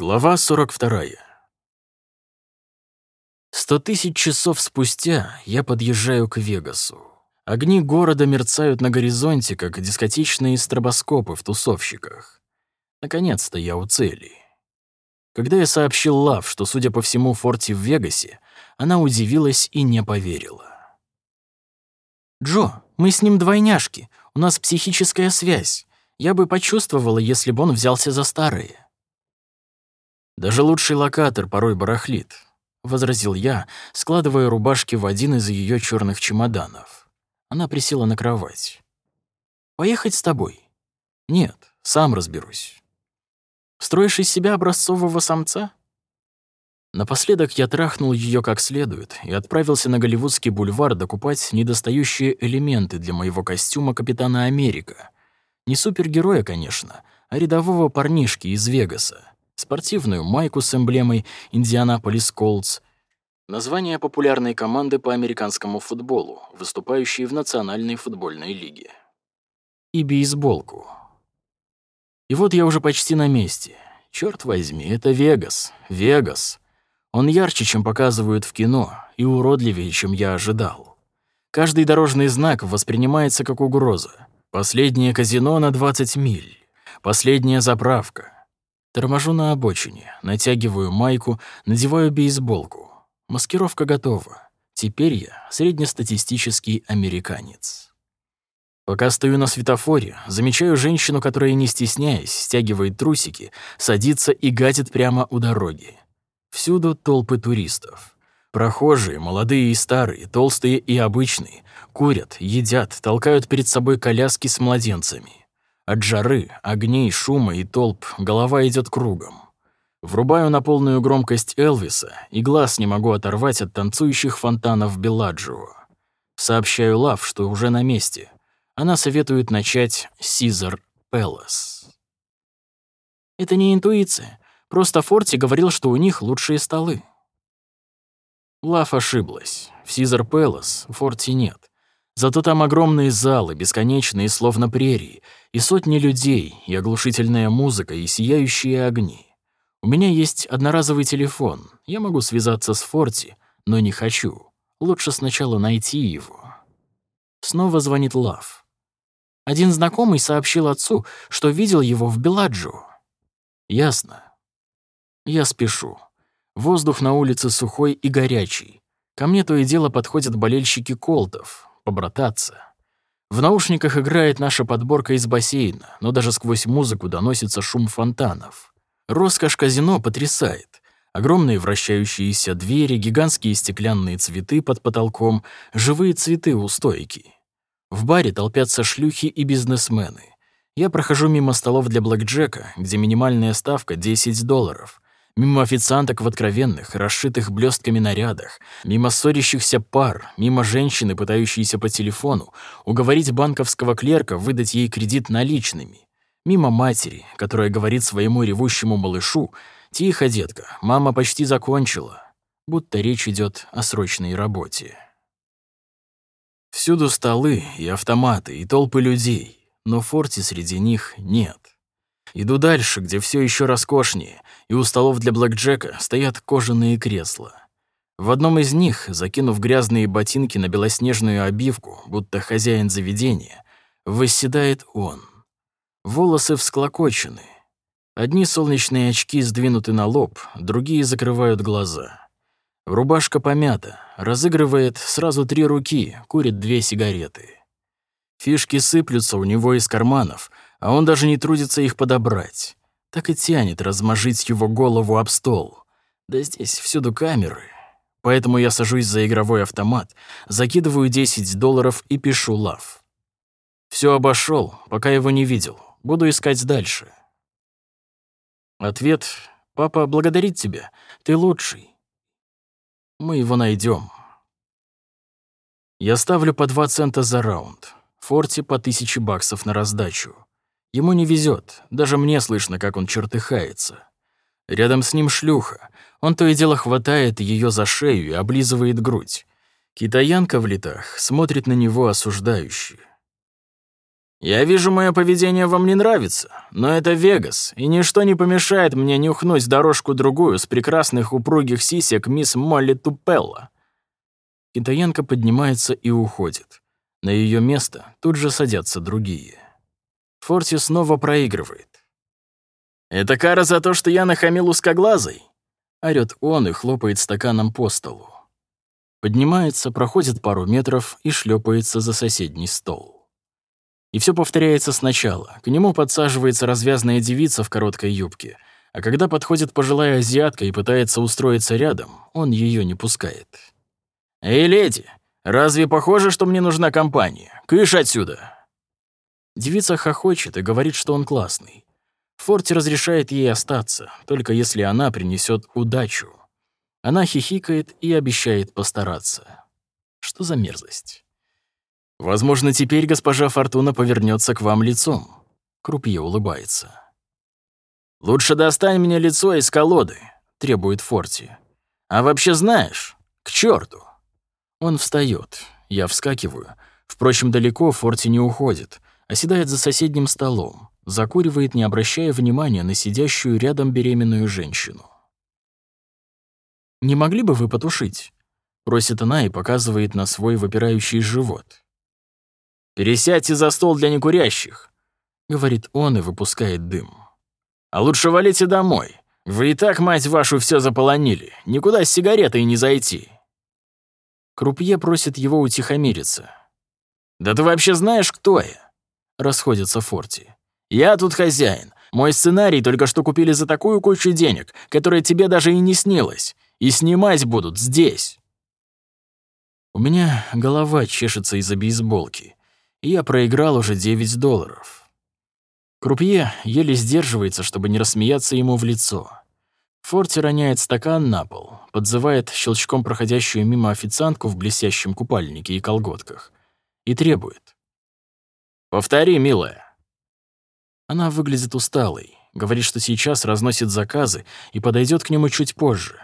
Глава 42. Сто тысяч часов спустя я подъезжаю к Вегасу. Огни города мерцают на горизонте, как дискотечные стробоскопы в тусовщиках. Наконец-то я у цели. Когда я сообщил Лав, что, судя по всему, форте в Вегасе, она удивилась и не поверила. «Джо, мы с ним двойняшки, у нас психическая связь. Я бы почувствовала, если бы он взялся за старые». «Даже лучший локатор порой барахлит», — возразил я, складывая рубашки в один из ее черных чемоданов. Она присела на кровать. «Поехать с тобой?» «Нет, сам разберусь». «Строишь из себя образцового самца?» Напоследок я трахнул ее как следует и отправился на Голливудский бульвар докупать недостающие элементы для моего костюма Капитана Америка. Не супергероя, конечно, а рядового парнишки из Вегаса спортивную майку с эмблемой «Индианаполис Колдс», название популярной команды по американскому футболу, выступающей в Национальной футбольной лиге, и бейсболку. И вот я уже почти на месте. Черт возьми, это Вегас, Вегас. Он ярче, чем показывают в кино, и уродливее, чем я ожидал. Каждый дорожный знак воспринимается как угроза. Последнее казино на 20 миль. Последняя заправка. Торможу на обочине, натягиваю майку, надеваю бейсболку. Маскировка готова. Теперь я среднестатистический американец. Пока стою на светофоре, замечаю женщину, которая, не стесняясь, стягивает трусики, садится и гатит прямо у дороги. Всюду толпы туристов. Прохожие, молодые и старые, толстые и обычные, курят, едят, толкают перед собой коляски с младенцами. От жары, огней, шума и толп голова идет кругом. Врубаю на полную громкость Элвиса и глаз не могу оторвать от танцующих фонтанов Беладжио. Сообщаю Лав, что уже на месте. Она советует начать Сизар Пелос. Это не интуиция. Просто Форти говорил, что у них лучшие столы. Лав ошиблась. В Сизар Пелос Форти нет. Зато там огромные залы, бесконечные, словно прерии, и сотни людей, и оглушительная музыка, и сияющие огни. У меня есть одноразовый телефон. Я могу связаться с Форти, но не хочу. Лучше сначала найти его. Снова звонит Лав. Один знакомый сообщил отцу, что видел его в Беладжио. Ясно. Я спешу. Воздух на улице сухой и горячий. Ко мне то и дело подходят болельщики колтов, побрататься. В наушниках играет наша подборка из бассейна, но даже сквозь музыку доносится шум фонтанов. Роскошь казино потрясает. Огромные вращающиеся двери, гигантские стеклянные цветы под потолком, живые цветы у стойки. В баре толпятся шлюхи и бизнесмены. Я прохожу мимо столов для блэкджека, где минимальная ставка 10 долларов, мимо официанток в откровенных, расшитых блестками нарядах, мимо ссорящихся пар, мимо женщины, пытающейся по телефону уговорить банковского клерка выдать ей кредит наличными, мимо матери, которая говорит своему ревущему малышу «Тихо, детка, мама почти закончила», будто речь идет о срочной работе. Всюду столы и автоматы, и толпы людей, но форти среди них нет. Иду дальше, где все еще роскошнее, и у столов для блэкджека стоят кожаные кресла. В одном из них, закинув грязные ботинки на белоснежную обивку, будто хозяин заведения, восседает он. Волосы всклокочены. Одни солнечные очки сдвинуты на лоб, другие закрывают глаза. Рубашка помята, разыгрывает сразу три руки, курит две сигареты. Фишки сыплются у него из карманов, а он даже не трудится их подобрать. Так и тянет размажить его голову об стол. Да здесь всюду камеры. Поэтому я сажусь за игровой автомат, закидываю 10 долларов и пишу лав. Все обошел, пока его не видел. Буду искать дальше. Ответ «Папа благодарит тебя. Ты лучший». Мы его найдем. Я ставлю по 2 цента за раунд. Форти по 1000 баксов на раздачу. Ему не везет, даже мне слышно, как он чертыхается. Рядом с ним шлюха. Он то и дело хватает ее за шею и облизывает грудь. Китаянка в летах смотрит на него осуждающе. «Я вижу, мое поведение вам не нравится, но это Вегас, и ничто не помешает мне нюхнуть дорожку-другую с прекрасных упругих сисек мисс Молли Тупелла». Китаянка поднимается и уходит. На ее место тут же садятся другие. Форти снова проигрывает. «Это кара за то, что я нахамил узкоглазый?» Орёт он и хлопает стаканом по столу. Поднимается, проходит пару метров и шлепается за соседний стол. И все повторяется сначала. К нему подсаживается развязная девица в короткой юбке, а когда подходит пожилая азиатка и пытается устроиться рядом, он ее не пускает. «Эй, леди, разве похоже, что мне нужна компания? Кыш отсюда!» Девица хохочет и говорит, что он классный. Форти разрешает ей остаться, только если она принесет удачу. Она хихикает и обещает постараться. Что за мерзость? Возможно, теперь госпожа Фортуна повернется к вам лицом. Крупье улыбается. «Лучше достань мне лицо из колоды», — требует Форти. «А вообще знаешь, к черту. Он встает. Я вскакиваю. Впрочем, далеко Форти не уходит, оседает за соседним столом, закуривает, не обращая внимания на сидящую рядом беременную женщину. «Не могли бы вы потушить?» — просит она и показывает на свой выпирающий живот. «Пересядьте за стол для некурящих», — говорит он и выпускает дым. «А лучше валите домой. Вы и так, мать вашу, все заполонили. Никуда с сигаретой не зайти». Крупье просит его утихомириться. «Да ты вообще знаешь, кто я?» — расходится Форти. «Я тут хозяин. Мой сценарий только что купили за такую кучу денег, которая тебе даже и не снилась. И снимать будут здесь». У меня голова чешется из-за бейсболки, и я проиграл уже 9 долларов. Крупье еле сдерживается, чтобы не рассмеяться ему в лицо. Форти роняет стакан на пол, подзывает щелчком проходящую мимо официантку в блестящем купальнике и колготках и требует. «Повтори, милая». Она выглядит усталой, говорит, что сейчас разносит заказы и подойдет к нему чуть позже.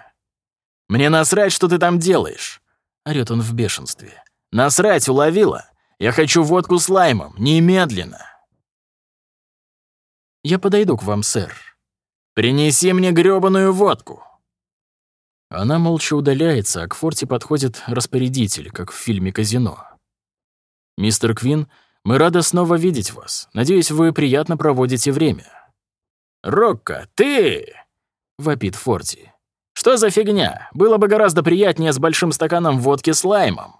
«Мне насрать, что ты там делаешь!» — орёт он в бешенстве. «Насрать, уловила? Я хочу водку с лаймом, немедленно!» «Я подойду к вам, сэр». «Принеси мне грёбаную водку!» Она молча удаляется, а к форте подходит распорядитель, как в фильме «Казино». «Мистер Квин, мы рады снова видеть вас. Надеюсь, вы приятно проводите время». «Рокко, ты!» — вопит Форти. Что за фигня? Было бы гораздо приятнее с большим стаканом водки с лаймом.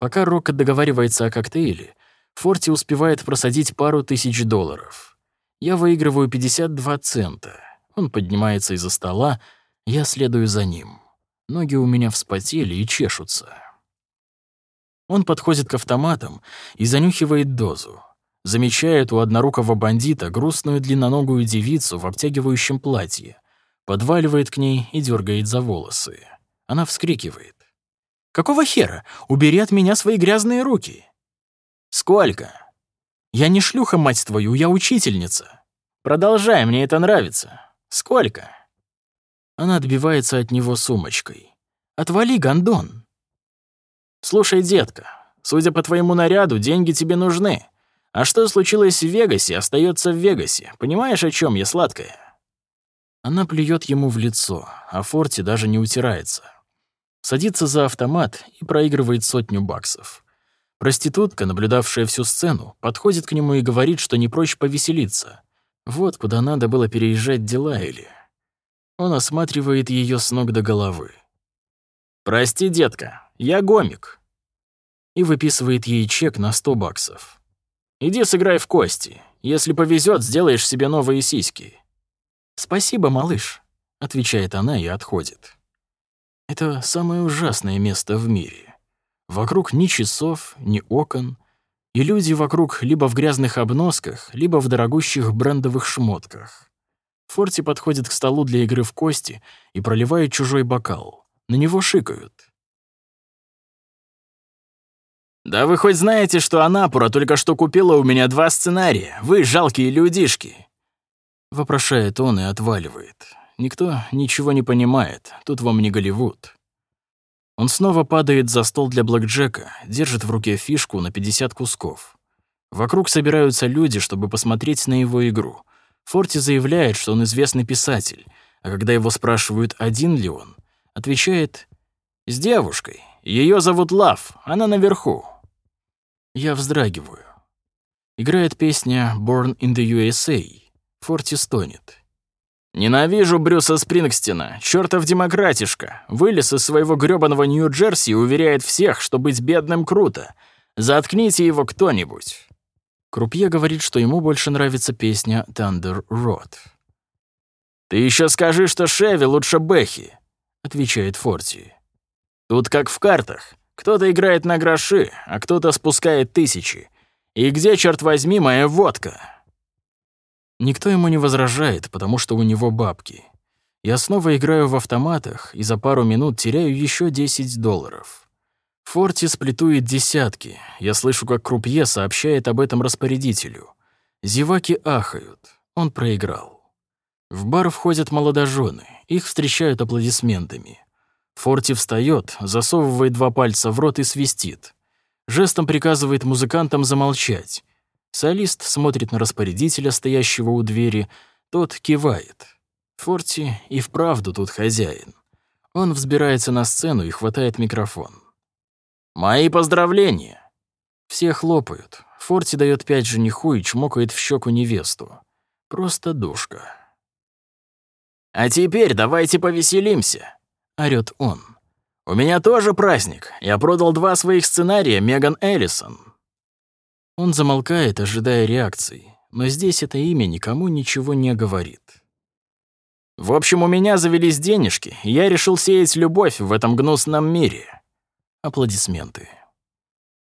Пока Рокко договаривается о коктейле, Форти успевает просадить пару тысяч долларов. Я выигрываю 52 цента. Он поднимается из-за стола, я следую за ним. Ноги у меня вспотели и чешутся. Он подходит к автоматам и занюхивает дозу. Замечает у однорукого бандита грустную длинноногую девицу в обтягивающем платье подваливает к ней и дергает за волосы. Она вскрикивает. «Какого хера? Убери от меня свои грязные руки!» «Сколько?» «Я не шлюха, мать твою, я учительница!» «Продолжай, мне это нравится!» «Сколько?» Она отбивается от него сумочкой. «Отвали, гондон!» «Слушай, детка, судя по твоему наряду, деньги тебе нужны. А что случилось в Вегасе, остается в Вегасе. Понимаешь, о чем я, сладкая?» Она плюет ему в лицо, а Форти даже не утирается. Садится за автомат и проигрывает сотню баксов. Проститутка, наблюдавшая всю сцену, подходит к нему и говорит, что не прочь повеселиться. Вот куда надо было переезжать дела или... Он осматривает ее с ног до головы. «Прости, детка, я гомик». И выписывает ей чек на 100 баксов. «Иди сыграй в кости. Если повезет, сделаешь себе новые сиськи. «Спасибо, малыш», — отвечает она и отходит. Это самое ужасное место в мире. Вокруг ни часов, ни окон, и люди вокруг либо в грязных обносках, либо в дорогущих брендовых шмотках. Форти подходит к столу для игры в кости и проливает чужой бокал. На него шикают. «Да вы хоть знаете, что Анапура только что купила у меня два сценария? Вы жалкие людишки!» Вопрошает он и отваливает. Никто ничего не понимает, тут вам не Голливуд. Он снова падает за стол для блэкджека, держит в руке фишку на 50 кусков. Вокруг собираются люди, чтобы посмотреть на его игру. Форти заявляет, что он известный писатель, а когда его спрашивают, один ли он, отвечает «С девушкой. Ее зовут Лав, она наверху». Я вздрагиваю. Играет песня «Born in the USA». Форти стонет. «Ненавижу Брюса Спрингстина, чертов демократишка. Вылез из своего грёбаного Нью-Джерси и уверяет всех, что быть бедным круто. Заткните его кто-нибудь». Крупье говорит, что ему больше нравится песня «Thunder Road». «Ты еще скажи, что Шеви лучше Бэхи», — отвечает Форти. «Тут как в картах. Кто-то играет на гроши, а кто-то спускает тысячи. И где, черт возьми, моя водка?» Никто ему не возражает, потому что у него бабки. Я снова играю в автоматах и за пару минут теряю еще 10 долларов. Форти сплетует десятки. Я слышу, как крупье сообщает об этом распорядителю. Зеваки ахают. Он проиграл. В бар входят молодожены. Их встречают аплодисментами. Форти встает, засовывает два пальца в рот и свистит. Жестом приказывает музыкантам замолчать. Солист смотрит на распорядителя, стоящего у двери. Тот кивает. Форти и вправду тут хозяин. Он взбирается на сцену и хватает микрофон. «Мои поздравления!» Все хлопают. Форти дает пять жениху и чмокает в щеку невесту. Просто душка. «А теперь давайте повеселимся», — орёт он. «У меня тоже праздник. Я продал два своих сценария Меган Эллисон». Он замолкает, ожидая реакции, но здесь это имя никому ничего не говорит. «В общем, у меня завелись денежки, и я решил сеять любовь в этом гнусном мире. Аплодисменты.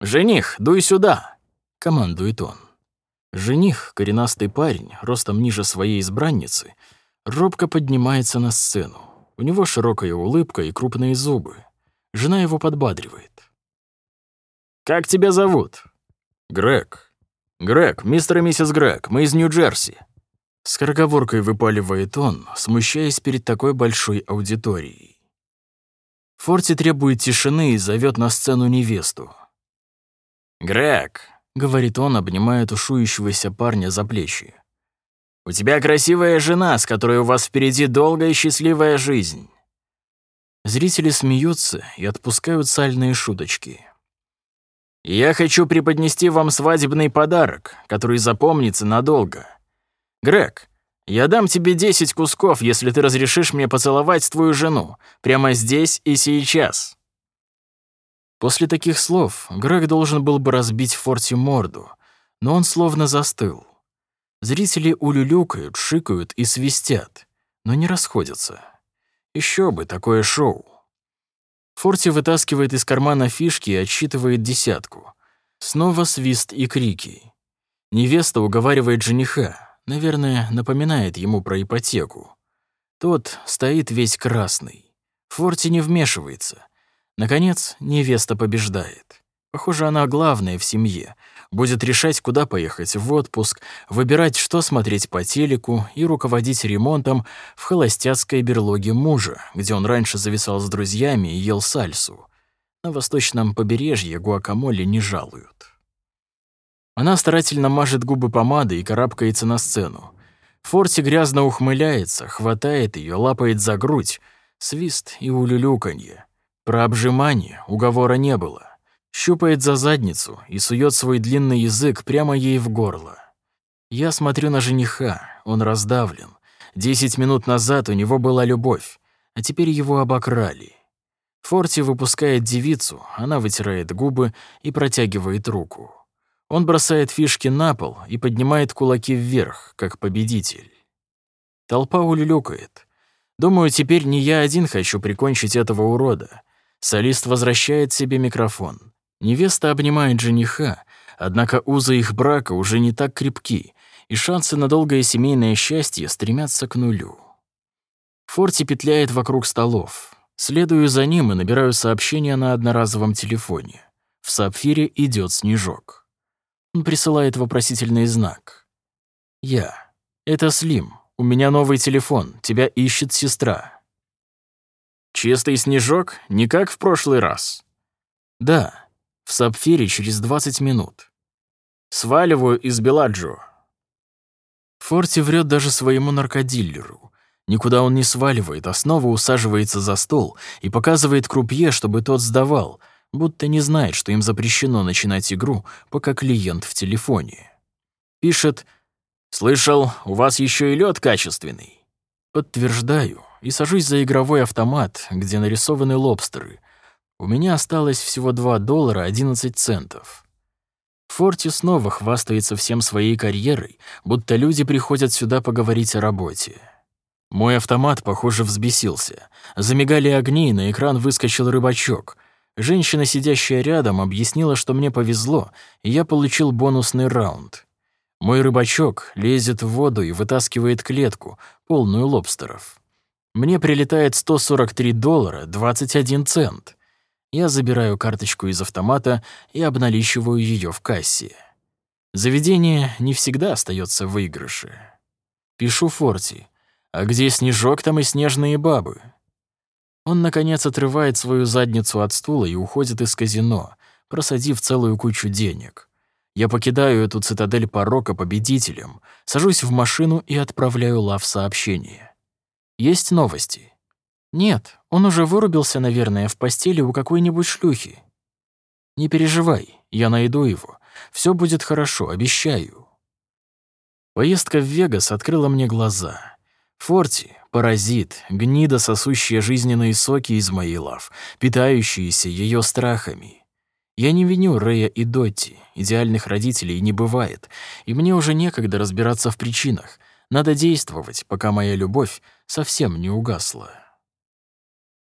«Жених, дуй сюда!» — командует он. Жених, коренастый парень, ростом ниже своей избранницы, робко поднимается на сцену. У него широкая улыбка и крупные зубы. Жена его подбадривает. «Как тебя зовут?» «Грег». «Грег, мистер и миссис Грег, мы из Нью-Джерси». Скороговоркой выпаливает он, смущаясь перед такой большой аудиторией. Форти требует тишины и зовет на сцену невесту. «Грег», — говорит он, обнимая тушующегося парня за плечи, «у тебя красивая жена, с которой у вас впереди долгая и счастливая жизнь». Зрители смеются и отпускают сальные шуточки. «Я хочу преподнести вам свадебный подарок, который запомнится надолго. Грег, я дам тебе 10 кусков, если ты разрешишь мне поцеловать твою жену. Прямо здесь и сейчас». После таких слов Грег должен был бы разбить Форти морду, но он словно застыл. Зрители улюлюкают, шикают и свистят, но не расходятся. Еще бы, такое шоу. Форти вытаскивает из кармана фишки и отсчитывает десятку. Снова свист и крики. Невеста уговаривает жениха. Наверное, напоминает ему про ипотеку. Тот стоит весь красный. Форти не вмешивается. Наконец, невеста побеждает. Похоже, она главная в семье. Будет решать, куда поехать в отпуск, выбирать, что смотреть по телеку и руководить ремонтом в холостяцкой берлоге мужа, где он раньше зависал с друзьями и ел сальсу. На восточном побережье гуакамоле не жалуют. Она старательно мажет губы помадой и карабкается на сцену. Форти грязно ухмыляется, хватает ее, лапает за грудь. Свист и улюлюканье. Про обжимание уговора не было. Щупает за задницу и сует свой длинный язык прямо ей в горло. Я смотрю на жениха, он раздавлен. Десять минут назад у него была любовь, а теперь его обокрали. Форти выпускает девицу, она вытирает губы и протягивает руку. Он бросает фишки на пол и поднимает кулаки вверх, как победитель. Толпа улюлюкает. Думаю, теперь не я один хочу прикончить этого урода. Солист возвращает себе микрофон. Невеста обнимает жениха, однако узы их брака уже не так крепки, и шансы на долгое семейное счастье стремятся к нулю. Форти петляет вокруг столов. Следую за ним и набираю сообщение на одноразовом телефоне. В сапфире идет снежок. Он присылает вопросительный знак. Я. Это Слим. У меня новый телефон. Тебя ищет сестра. Чистый снежок? Не как в прошлый раз. Да. В сапфире через 20 минут. Сваливаю из Беладжо». Форти врет даже своему наркодиллеру. Никуда он не сваливает, а снова усаживается за стол и показывает крупье, чтобы тот сдавал, будто не знает, что им запрещено начинать игру, пока клиент в телефоне. Пишет «Слышал, у вас еще и лед качественный». Подтверждаю и сажусь за игровой автомат, где нарисованы лобстеры. У меня осталось всего 2 доллара 11 центов. Форти снова хвастается всем своей карьерой, будто люди приходят сюда поговорить о работе. Мой автомат, похоже, взбесился. Замигали огни, и на экран выскочил рыбачок. Женщина, сидящая рядом, объяснила, что мне повезло, и я получил бонусный раунд. Мой рыбачок лезет в воду и вытаскивает клетку, полную лобстеров. Мне прилетает 143 доллара 21 цент. Я забираю карточку из автомата и обналичиваю ее в кассе. Заведение не всегда остается в выигрыше. Пишу Форти. «А где снежок, там и снежные бабы». Он, наконец, отрывает свою задницу от стула и уходит из казино, просадив целую кучу денег. Я покидаю эту цитадель порока победителем, сажусь в машину и отправляю Лав сообщение. Есть новости? Нет, он уже вырубился, наверное, в постели у какой-нибудь шлюхи. Не переживай, я найду его. Все будет хорошо, обещаю. Поездка в Вегас открыла мне глаза. Форти — паразит, гнида, сосущая жизненные соки из моей лав, питающиеся ее страхами. Я не виню Рэя и Дотти, идеальных родителей не бывает, и мне уже некогда разбираться в причинах. Надо действовать, пока моя любовь совсем не угасла.